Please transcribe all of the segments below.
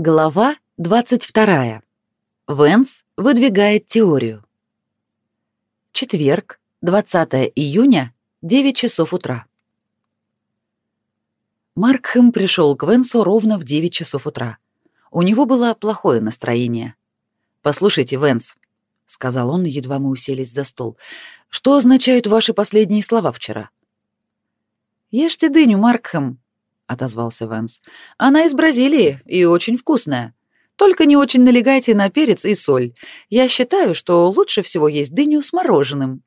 Глава 22. Венс выдвигает теорию. Четверг, 20 июня, 9 часов утра. Маркхэм пришел к Венсу ровно в 9 часов утра. У него было плохое настроение. «Послушайте, Венс», — сказал он, едва мы уселись за стол, — «что означают ваши последние слова вчера?» «Ешьте дыню, Маркхэм», отозвался Венс. Она из Бразилии и очень вкусная. Только не очень налегайте на перец и соль. Я считаю, что лучше всего есть дыню с мороженым.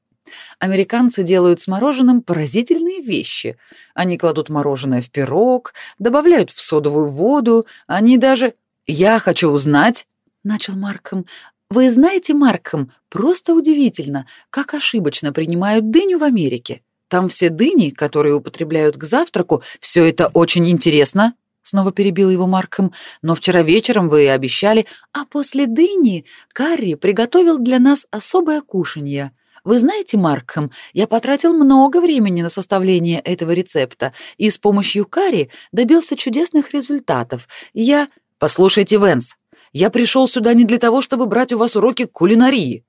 Американцы делают с мороженым поразительные вещи. Они кладут мороженое в пирог, добавляют в содовую воду, они даже... «Я хочу узнать», — начал Марком. «Вы знаете, Марком, просто удивительно, как ошибочно принимают дыню в Америке. Там все дыни, которые употребляют к завтраку, все это очень интересно. Снова перебил его Марком. Но вчера вечером вы обещали, а после дыни Карри приготовил для нас особое кушанье. Вы знаете, Маркхэм, я потратил много времени на составление этого рецепта и с помощью карри добился чудесных результатов. Я... Послушайте, Венс, я пришел сюда не для того, чтобы брать у вас уроки кулинарии.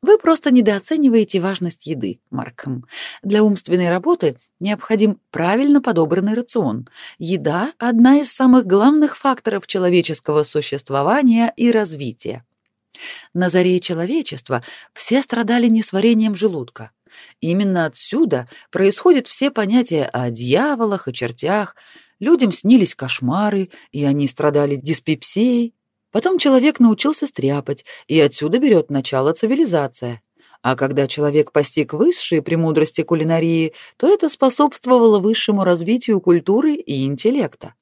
Вы просто недооцениваете важность еды, Маркхэм. Для умственной работы необходим правильно подобранный рацион. Еда – одна из самых главных факторов человеческого существования и развития. На заре человечества все страдали несварением желудка. Именно отсюда происходят все понятия о дьяволах и чертях. Людям снились кошмары, и они страдали диспепсией, Потом человек научился стряпать, и отсюда берет начало цивилизация. А когда человек постиг высшие премудрости кулинарии, то это способствовало высшему развитию культуры и интеллекта.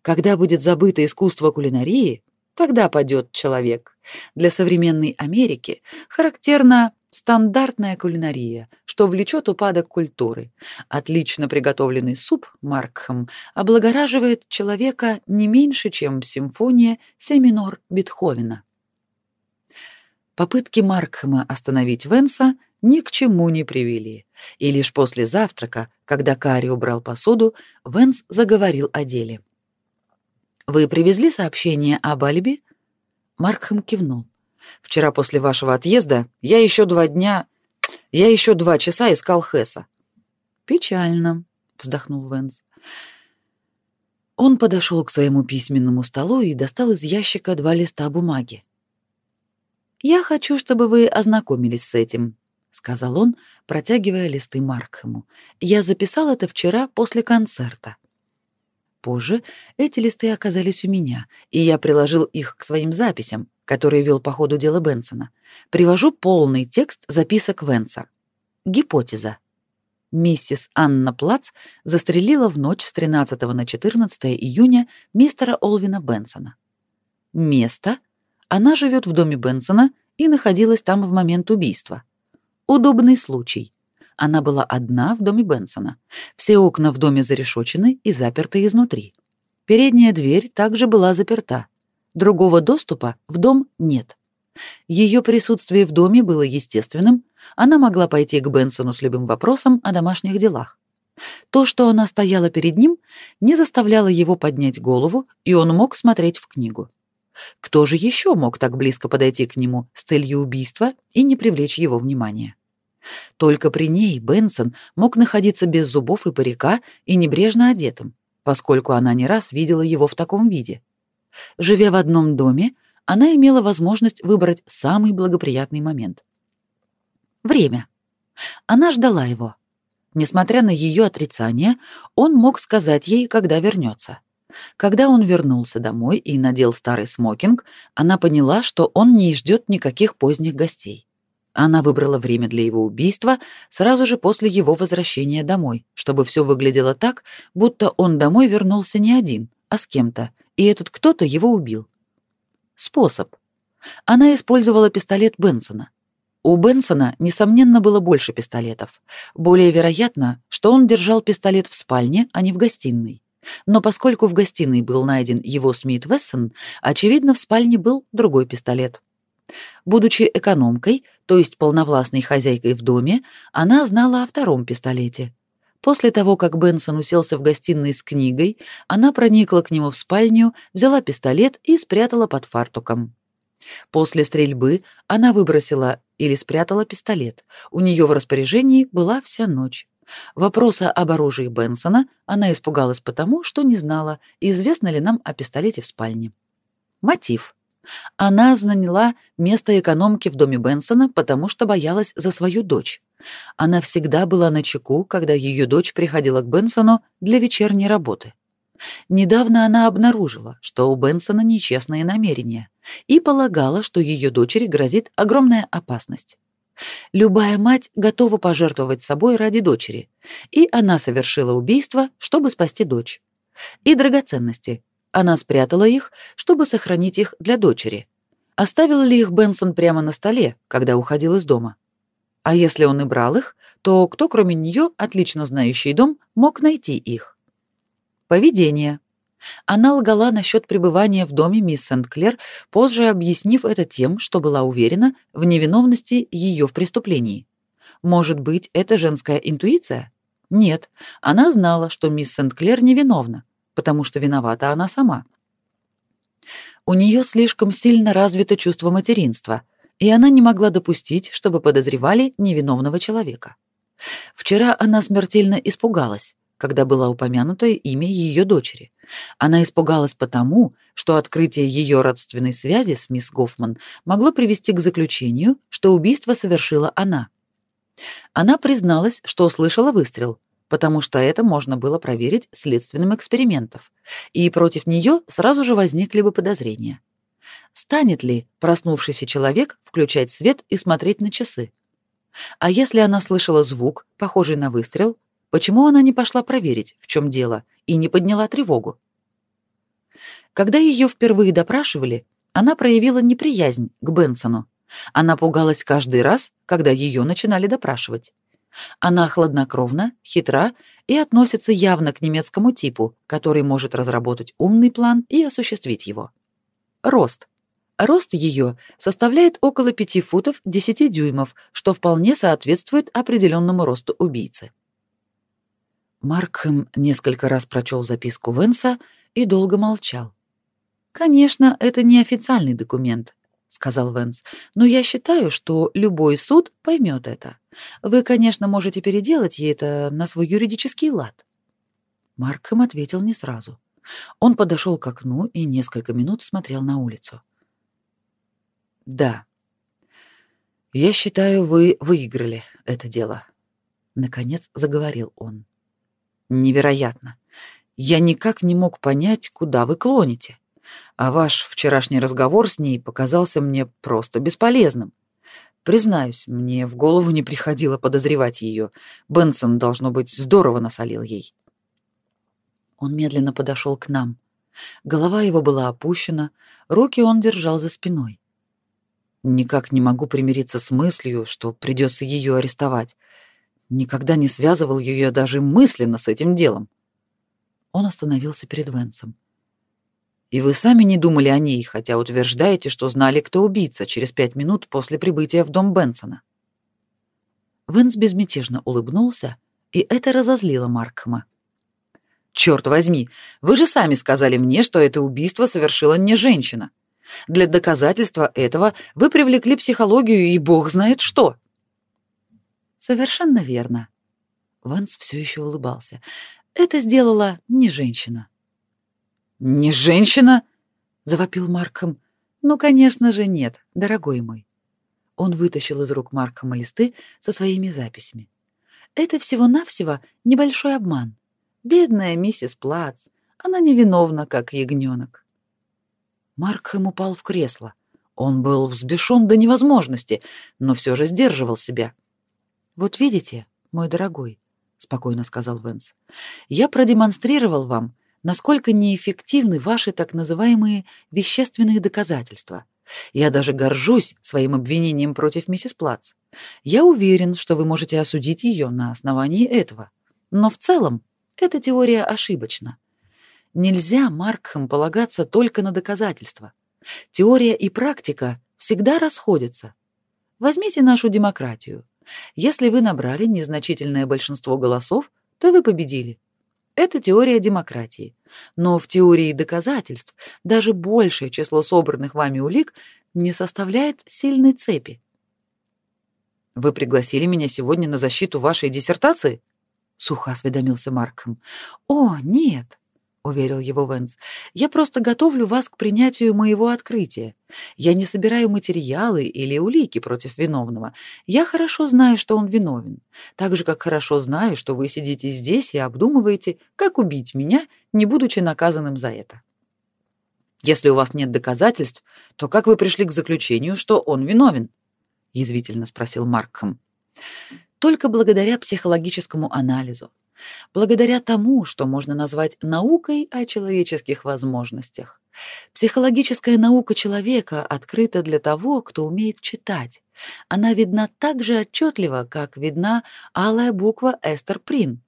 Когда будет забыто искусство кулинарии, тогда падет человек. Для современной Америки характерно Стандартная кулинария, что влечет упадок культуры. Отлично приготовленный суп Маркхэм облагораживает человека не меньше, чем симфония семинор Бетховена. Попытки Маркхэма остановить Венса ни к чему не привели, и лишь после завтрака, когда Кари убрал посуду, Венс заговорил о деле. «Вы привезли сообщение об алиби?» Маркхэм кивнул. Вчера после вашего отъезда я еще два дня... Я еще два часа искал Хесса. Печально, вздохнул Венс. Он подошел к своему письменному столу и достал из ящика два листа бумаги. «Я хочу, чтобы вы ознакомились с этим», — сказал он, протягивая листы Маркхэму. «Я записал это вчера после концерта». Позже эти листы оказались у меня, и я приложил их к своим записям, который вел по ходу дела Бенсона, привожу полный текст записок Венса. Гипотеза. Миссис Анна Плац застрелила в ночь с 13 на 14 июня мистера Олвина Бенсона. Место. Она живет в доме Бенсона и находилась там в момент убийства. Удобный случай. Она была одна в доме Бенсона. Все окна в доме зарешочены и заперты изнутри. Передняя дверь также была заперта. Другого доступа в дом нет. Ее присутствие в доме было естественным, она могла пойти к Бенсону с любым вопросом о домашних делах. То, что она стояла перед ним, не заставляло его поднять голову, и он мог смотреть в книгу. Кто же еще мог так близко подойти к нему с целью убийства и не привлечь его внимания? Только при ней Бенсон мог находиться без зубов и парика и небрежно одетым, поскольку она не раз видела его в таком виде. Живя в одном доме, она имела возможность выбрать самый благоприятный момент. Время. Она ждала его. Несмотря на ее отрицание, он мог сказать ей, когда вернется. Когда он вернулся домой и надел старый смокинг, она поняла, что он не ждет никаких поздних гостей. Она выбрала время для его убийства сразу же после его возвращения домой, чтобы все выглядело так, будто он домой вернулся не один, а с кем-то, и этот кто-то его убил. Способ. Она использовала пистолет Бенсона. У Бенсона, несомненно, было больше пистолетов. Более вероятно, что он держал пистолет в спальне, а не в гостиной. Но поскольку в гостиной был найден его Смит Вессон, очевидно, в спальне был другой пистолет. Будучи экономкой, то есть полновластной хозяйкой в доме, она знала о втором пистолете. После того, как Бенсон уселся в гостиной с книгой, она проникла к нему в спальню, взяла пистолет и спрятала под фартуком. После стрельбы она выбросила или спрятала пистолет. У нее в распоряжении была вся ночь. Вопроса об оружии Бенсона она испугалась потому, что не знала, известно ли нам о пистолете в спальне. Мотив. Она заняла место экономки в доме Бенсона, потому что боялась за свою дочь. Она всегда была на чеку, когда ее дочь приходила к Бенсону для вечерней работы. Недавно она обнаружила, что у Бенсона нечестные намерения, и полагала, что ее дочери грозит огромная опасность. Любая мать готова пожертвовать собой ради дочери, и она совершила убийство, чтобы спасти дочь. И драгоценности. Она спрятала их, чтобы сохранить их для дочери. Оставил ли их Бенсон прямо на столе, когда уходил из дома? А если он и брал их, то кто, кроме нее, отлично знающий дом, мог найти их? Поведение. Она лгала насчет пребывания в доме мисс Сент-Клер, позже объяснив это тем, что была уверена в невиновности ее в преступлении. Может быть, это женская интуиция? Нет, она знала, что мисс Сент-Клер невиновна, потому что виновата она сама. У нее слишком сильно развито чувство материнства, и она не могла допустить, чтобы подозревали невиновного человека. Вчера она смертельно испугалась, когда было упомянуто имя ее дочери. Она испугалась потому, что открытие ее родственной связи с мисс Гофман могло привести к заключению, что убийство совершила она. Она призналась, что услышала выстрел, потому что это можно было проверить следственным экспериментом, и против нее сразу же возникли бы подозрения. Станет ли проснувшийся человек включать свет и смотреть на часы? А если она слышала звук, похожий на выстрел, Почему она не пошла проверить, в чем дело, и не подняла тревогу? Когда ее впервые допрашивали, она проявила неприязнь к Бенсону. Она пугалась каждый раз, когда ее начинали допрашивать. Она хладнокровна, хитра и относится явно к немецкому типу, который может разработать умный план и осуществить его. Рост. Рост ее составляет около 5 футов 10 дюймов, что вполне соответствует определенному росту убийцы. Маркхэм несколько раз прочел записку Венса и долго молчал. «Конечно, это не официальный документ», — сказал Венс, «но я считаю, что любой суд поймет это. Вы, конечно, можете переделать ей это на свой юридический лад». Маркхэм ответил не сразу. Он подошел к окну и несколько минут смотрел на улицу. «Да. Я считаю, вы выиграли это дело», — наконец заговорил он. Невероятно. Я никак не мог понять, куда вы клоните. А ваш вчерашний разговор с ней показался мне просто бесполезным. Признаюсь, мне в голову не приходило подозревать ее. Бенсон, должно быть, здорово насолил ей. Он медленно подошел к нам. Голова его была опущена, руки он держал за спиной. Никак не могу примириться с мыслью, что придется ее арестовать. Никогда не связывал ее даже мысленно с этим делом. Он остановился перед Венсом. И вы сами не думали о ней, хотя утверждаете, что знали, кто убийца через пять минут после прибытия в дом Бенсона. Венс безмятежно улыбнулся, и это разозлило Маркхэма. Черт возьми, вы же сами сказали мне, что это убийство совершила не женщина. Для доказательства этого вы привлекли психологию и бог знает что. Совершенно верно. Ванс все еще улыбался. Это сделала не женщина. Не женщина? завопил Марком. Ну, конечно же, нет, дорогой мой. Он вытащил из рук Маркома листы со своими записями. Это всего-навсего небольшой обман. Бедная миссис Плац, она невиновна, как ягненок. Маркхэм упал в кресло. Он был взбешен до невозможности, но все же сдерживал себя. Вот видите, мой дорогой, спокойно сказал Венс. Я продемонстрировал вам, насколько неэффективны ваши так называемые вещественные доказательства. Я даже горжусь своим обвинением против миссис Плац. Я уверен, что вы можете осудить ее на основании этого. Но в целом эта теория ошибочна. Нельзя Маркхэм полагаться только на доказательства. Теория и практика всегда расходятся. Возьмите нашу демократию. Если вы набрали незначительное большинство голосов, то вы победили. Это теория демократии. Но в теории доказательств даже большее число собранных вами улик не составляет сильной цепи. Вы пригласили меня сегодня на защиту вашей диссертации? Сухо осведомился Маркхэм. О, нет, уверил его Венс. Я просто готовлю вас к принятию моего открытия. Я не собираю материалы или улики против виновного. Я хорошо знаю, что он виновен, так же как хорошо знаю, что вы сидите здесь и обдумываете, как убить меня, не будучи наказанным за это. Если у вас нет доказательств, то как вы пришли к заключению, что он виновен? язвительно спросил Маркхэм. Только благодаря психологическому анализу, благодаря тому, что можно назвать наукой о человеческих возможностях. Психологическая наука человека открыта для того, кто умеет читать. Она видна так же отчетливо, как видна алая буква Эстер Прин.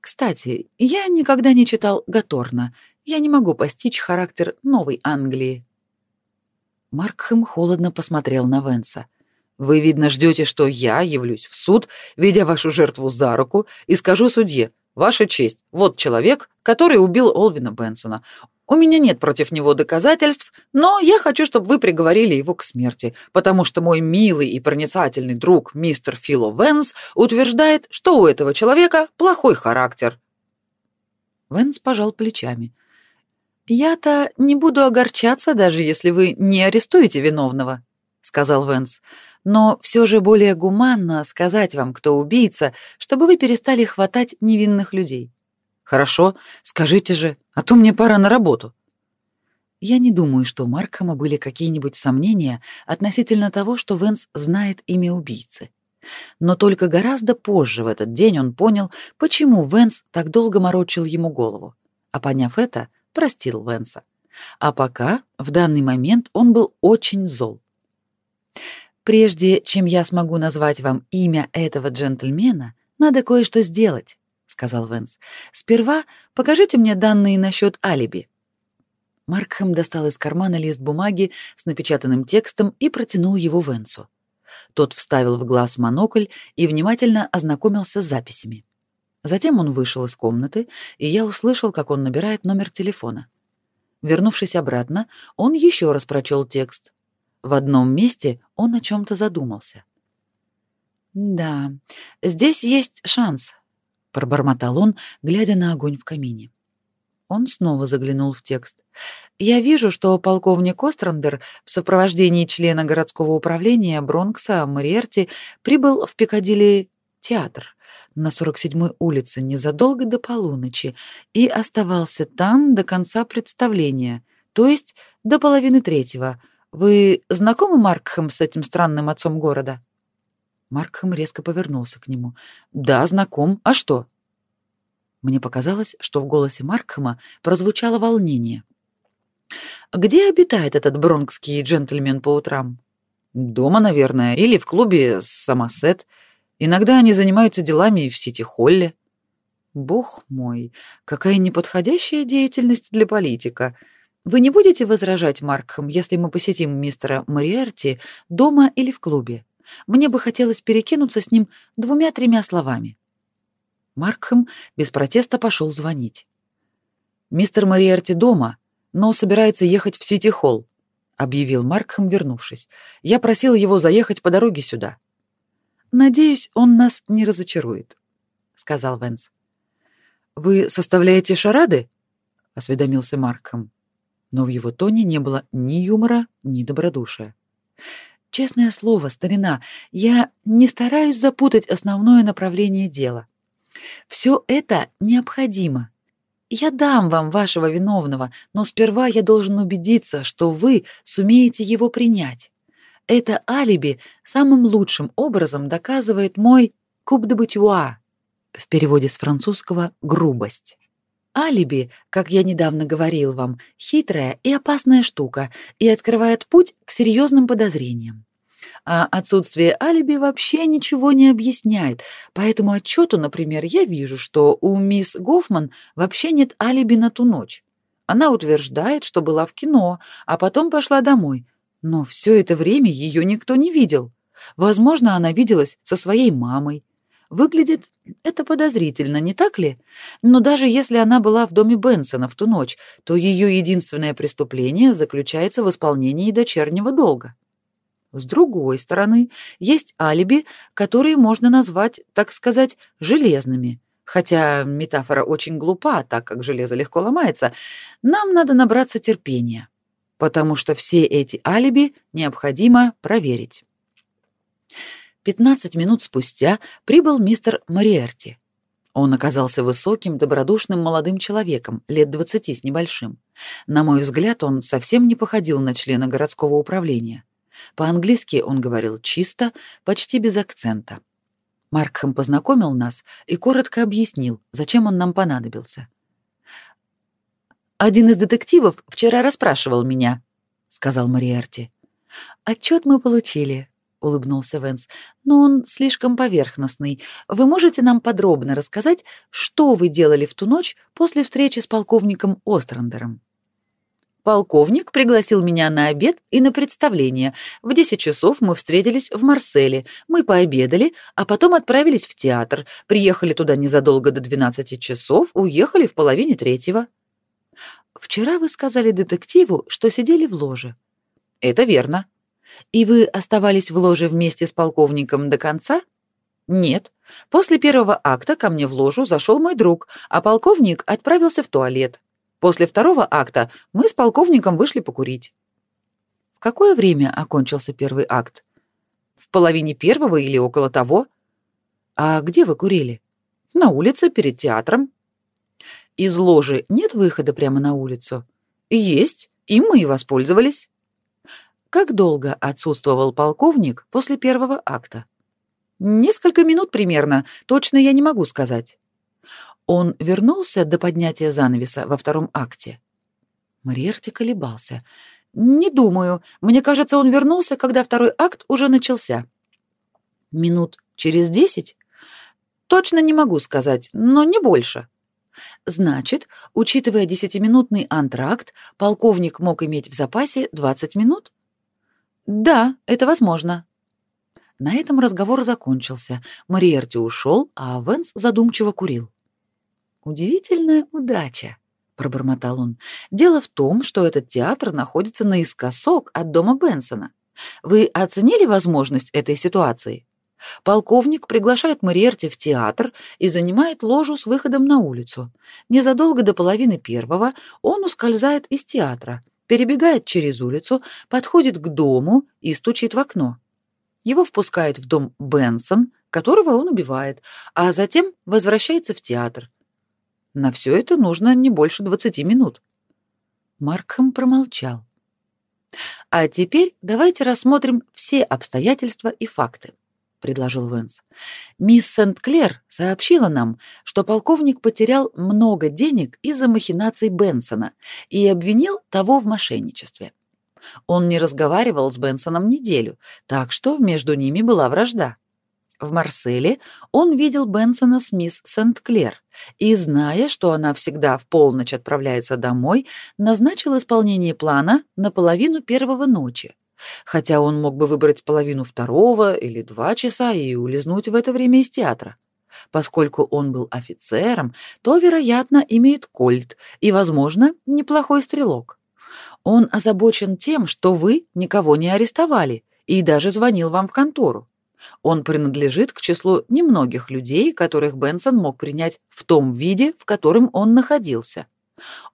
Кстати, я никогда не читал Гаторна. Я не могу постичь характер Новой Англии. Маркхэм холодно посмотрел на Венса. Вы, видно, ждете, что я явлюсь в суд, ведя вашу жертву за руку, и скажу судье, ваша честь, вот человек, который убил Олвина Бенсона. У меня нет против него доказательств, но я хочу, чтобы вы приговорили его к смерти, потому что мой милый и проницательный друг мистер Фило Венс утверждает, что у этого человека плохой характер. Венс пожал плечами. Я-то не буду огорчаться, даже если вы не арестуете виновного, сказал Венс но все же более гуманно сказать вам, кто убийца, чтобы вы перестали хватать невинных людей. Хорошо, скажите же, а то мне пора на работу. Я не думаю, что у Маркхама были какие-нибудь сомнения относительно того, что Венс знает имя убийцы. Но только гораздо позже в этот день он понял, почему Венс так долго морочил ему голову. А поняв это, простил Венса. А пока, в данный момент, он был очень зол. Прежде чем я смогу назвать вам имя этого джентльмена, надо кое-что сделать, сказал Венс. Сперва покажите мне данные насчет алиби. Маркхэм достал из кармана лист бумаги с напечатанным текстом и протянул его Венсу. Тот вставил в глаз монокль и внимательно ознакомился с записями. Затем он вышел из комнаты, и я услышал, как он набирает номер телефона. Вернувшись обратно, он еще раз прочел текст. В одном месте он о чем-то задумался. «Да, здесь есть шанс», — пробормотал он, глядя на огонь в камине. Он снова заглянул в текст. «Я вижу, что полковник Острандер в сопровождении члена городского управления Бронкса Мариерти прибыл в Пикадилли театр на 47-й улице незадолго до полуночи и оставался там до конца представления, то есть до половины третьего, вы знакомы, Маркхэм, с этим странным отцом города? Маркхэм резко повернулся к нему. Да, знаком. А что? Мне показалось, что в голосе Маркхэма прозвучало волнение. Где обитает этот бронкский джентльмен по утрам? Дома, наверное, или в клубе Самосет. Иногда они занимаются делами в Сити-Холле. Бог мой, какая неподходящая деятельность для политика. Вы не будете возражать, Маркхэм, если мы посетим мистера Мариерти дома или в клубе? Мне бы хотелось перекинуться с ним двумя-тремя словами. Маркхэм без протеста пошел звонить. Мистер Мариерти дома, но собирается ехать в Сити-холл, объявил Маркхэм, вернувшись. Я просил его заехать по дороге сюда. Надеюсь, он нас не разочарует, сказал Венс. Вы составляете шарады? осведомился Маркхэм но в его тоне не было ни юмора, ни добродушия. Честное слово, старина, я не стараюсь запутать основное направление дела. Все это необходимо. Я дам вам вашего виновного, но сперва я должен убедиться, что вы сумеете его принять. Это алиби самым лучшим образом доказывает мой куб де бутюа, в переводе с французского грубость. Алиби, как я недавно говорил вам, хитрая и опасная штука и открывает путь к серьезным подозрениям. А отсутствие алиби вообще ничего не объясняет. По этому отчету, например, я вижу, что у мисс Гофман вообще нет алиби на ту ночь. Она утверждает, что была в кино, а потом пошла домой. Но все это время ее никто не видел. Возможно, она виделась со своей мамой. Выглядит это подозрительно, не так ли? Но даже если она была в доме Бенсона в ту ночь, то ее единственное преступление заключается в исполнении дочернего долга. С другой стороны, есть алиби, которые можно назвать, так сказать, железными. Хотя метафора очень глупа, так как железо легко ломается, нам надо набраться терпения, потому что все эти алиби необходимо проверить. 15 минут спустя прибыл мистер Мариерти. Он оказался высоким, добродушным молодым человеком, лет двадцати с небольшим. На мой взгляд, он совсем не походил на члена городского управления. По-английски он говорил чисто, почти без акцента. Маркхэм познакомил нас и коротко объяснил, зачем он нам понадобился. «Один из детективов вчера расспрашивал меня», — сказал Мариерти. «Отчет мы получили улыбнулся Венс. Но он слишком поверхностный. Вы можете нам подробно рассказать, что вы делали в ту ночь после встречи с полковником Острандером? Полковник пригласил меня на обед и на представление. В 10 часов мы встретились в Марселе. Мы пообедали, а потом отправились в театр. Приехали туда незадолго до 12 часов, уехали в половине третьего. Вчера вы сказали детективу, что сидели в ложе. Это верно. И вы оставались в ложе вместе с полковником до конца? Нет. После первого акта ко мне в ложу зашел мой друг, а полковник отправился в туалет. После второго акта мы с полковником вышли покурить. В какое время окончился первый акт? В половине первого или около того? А где вы курили? На улице перед театром. Из ложи нет выхода прямо на улицу? Есть, и мы и воспользовались. Как долго отсутствовал полковник после первого акта? Несколько минут примерно, точно я не могу сказать. Он вернулся до поднятия занавеса во втором акте. Мариерти колебался. Не думаю. Мне кажется, он вернулся, когда второй акт уже начался. Минут через десять? Точно не могу сказать, но не больше. Значит, учитывая десятиминутный антракт, полковник мог иметь в запасе 20 минут? Да, это возможно. На этом разговор закончился. Мариерти ушел, а Венс задумчиво курил. Удивительная удача, пробормотал он. Дело в том, что этот театр находится наискосок от дома Бенсона. Вы оценили возможность этой ситуации? Полковник приглашает Мариерти в театр и занимает ложу с выходом на улицу. Незадолго до половины первого он ускользает из театра перебегает через улицу, подходит к дому и стучит в окно. Его впускает в дом Бенсон, которого он убивает, а затем возвращается в театр. На все это нужно не больше 20 минут. Маркхэм промолчал. А теперь давайте рассмотрим все обстоятельства и факты предложил Венс. Мисс Сент-Клер сообщила нам, что полковник потерял много денег из-за махинаций Бенсона и обвинил того в мошенничестве. Он не разговаривал с Бенсоном неделю, так что между ними была вражда. В Марселе он видел Бенсона с мисс Сент-Клер и, зная, что она всегда в полночь отправляется домой, назначил исполнение плана на половину первого ночи хотя он мог бы выбрать половину второго или два часа и улизнуть в это время из театра. Поскольку он был офицером, то, вероятно, имеет кольт и, возможно, неплохой стрелок. Он озабочен тем, что вы никого не арестовали и даже звонил вам в контору. Он принадлежит к числу немногих людей, которых Бенсон мог принять в том виде, в котором он находился.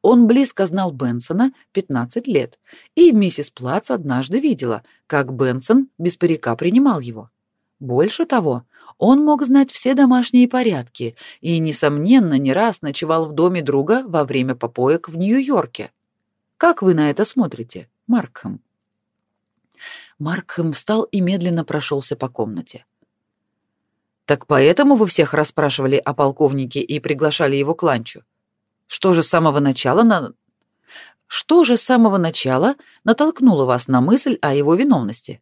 Он близко знал Бенсона 15 лет, и миссис Плац однажды видела, как Бенсон без парика принимал его. Больше того, он мог знать все домашние порядки и, несомненно, не раз ночевал в доме друга во время попоек в Нью-Йорке. Как вы на это смотрите, Маркхэм? Маркхэм встал и медленно прошелся по комнате. Так поэтому вы всех расспрашивали о полковнике и приглашали его к ланчу? Что же с самого начала на... Что же с самого начала натолкнуло вас на мысль о его виновности?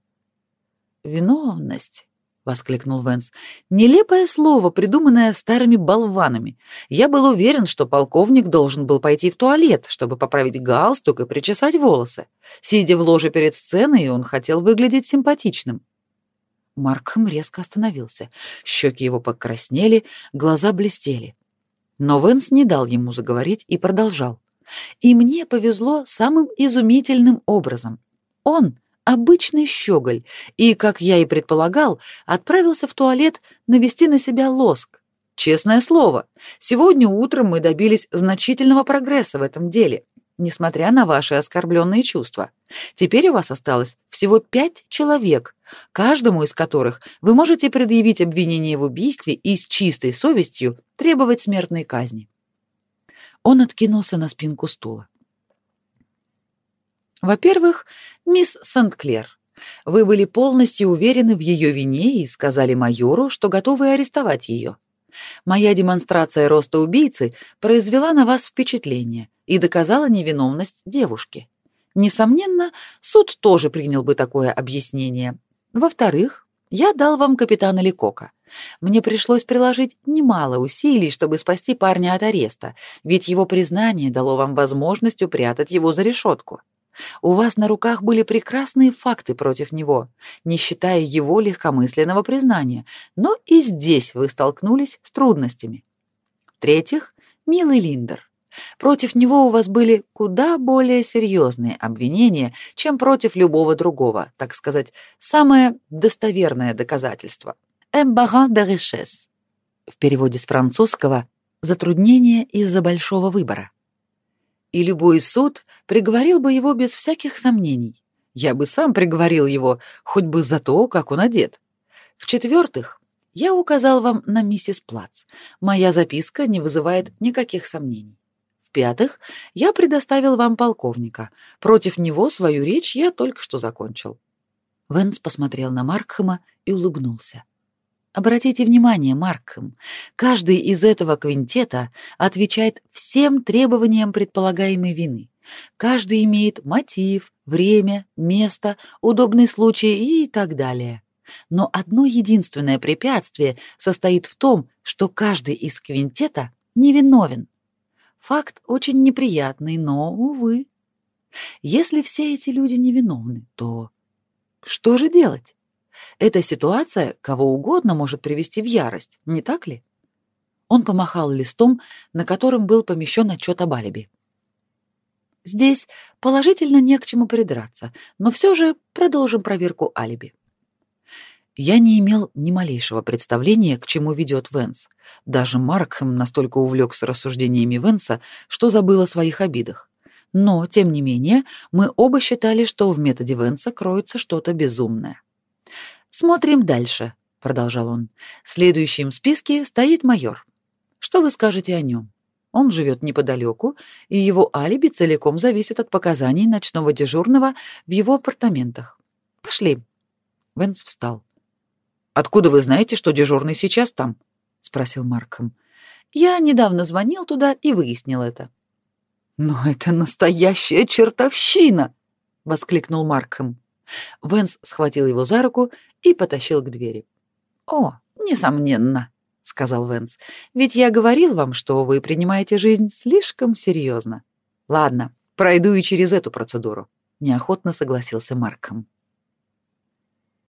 Виновность, воскликнул Венс. Нелепое слово, придуманное старыми болванами. Я был уверен, что полковник должен был пойти в туалет, чтобы поправить галстук и причесать волосы. Сидя в ложе перед сценой, он хотел выглядеть симпатичным. Маркхэм резко остановился. Щеки его покраснели, глаза блестели. Но Венс не дал ему заговорить и продолжал. И мне повезло самым изумительным образом. Он обычный щеголь и, как я и предполагал, отправился в туалет навести на себя лоск. Честное слово, сегодня утром мы добились значительного прогресса в этом деле, несмотря на ваши оскорбленные чувства. Теперь у вас осталось всего пять человек, каждому из которых вы можете предъявить обвинение в убийстве и с чистой совестью требовать смертной казни. Он откинулся на спинку стула. Во-первых, мисс Сент-Клер, вы были полностью уверены в ее вине и сказали майору, что готовы арестовать ее. Моя демонстрация роста убийцы произвела на вас впечатление и доказала невиновность девушки. Несомненно, суд тоже принял бы такое объяснение. Во-вторых, я дал вам капитана Ликока. Мне пришлось приложить немало усилий, чтобы спасти парня от ареста, ведь его признание дало вам возможность упрятать его за решетку. У вас на руках были прекрасные факты против него, не считая его легкомысленного признания, но и здесь вы столкнулись с трудностями. В-третьих, милый Линдер. Против него у вас были куда более серьезные обвинения, чем против любого другого, так сказать, самое достоверное доказательство. «Эмбаран де richesse» в переводе с французского «затруднение из-за большого выбора» и любой суд приговорил бы его без всяких сомнений. Я бы сам приговорил его, хоть бы за то, как он одет. В-четвертых, я указал вам на миссис Плац. Моя записка не вызывает никаких сомнений. В-пятых, я предоставил вам полковника. Против него свою речь я только что закончил. Венс посмотрел на Маркхэма и улыбнулся. Обратите внимание, Маркхэм, каждый из этого квинтета отвечает всем требованиям предполагаемой вины. Каждый имеет мотив, время, место, удобный случай и так далее. Но одно единственное препятствие состоит в том, что каждый из квинтета невиновен. Факт очень неприятный, но, увы. Если все эти люди невиновны, то что же делать? Эта ситуация кого угодно может привести в ярость, не так ли? Он помахал листом, на котором был помещен отчет об алиби. Здесь положительно не к чему придраться, но все же продолжим проверку алиби. Я не имел ни малейшего представления, к чему ведет Венс. Даже Маркхэм настолько увлекся рассуждениями Венса, что забыл о своих обидах. Но, тем не менее, мы оба считали, что в методе Венса кроется что-то безумное. Смотрим дальше, продолжал он. Следующим в списке стоит майор. Что вы скажете о нем? Он живет неподалеку, и его алиби целиком зависит от показаний ночного дежурного в его апартаментах. Пошли. Венс встал. Откуда вы знаете, что дежурный сейчас там? спросил Марком. Я недавно звонил туда и выяснил это. Но это настоящая чертовщина, воскликнул Марком. Венс схватил его за руку и потащил к двери. «О, несомненно», — сказал Венс, — «ведь я говорил вам, что вы принимаете жизнь слишком серьезно. Ладно, пройду и через эту процедуру», — неохотно согласился Марком.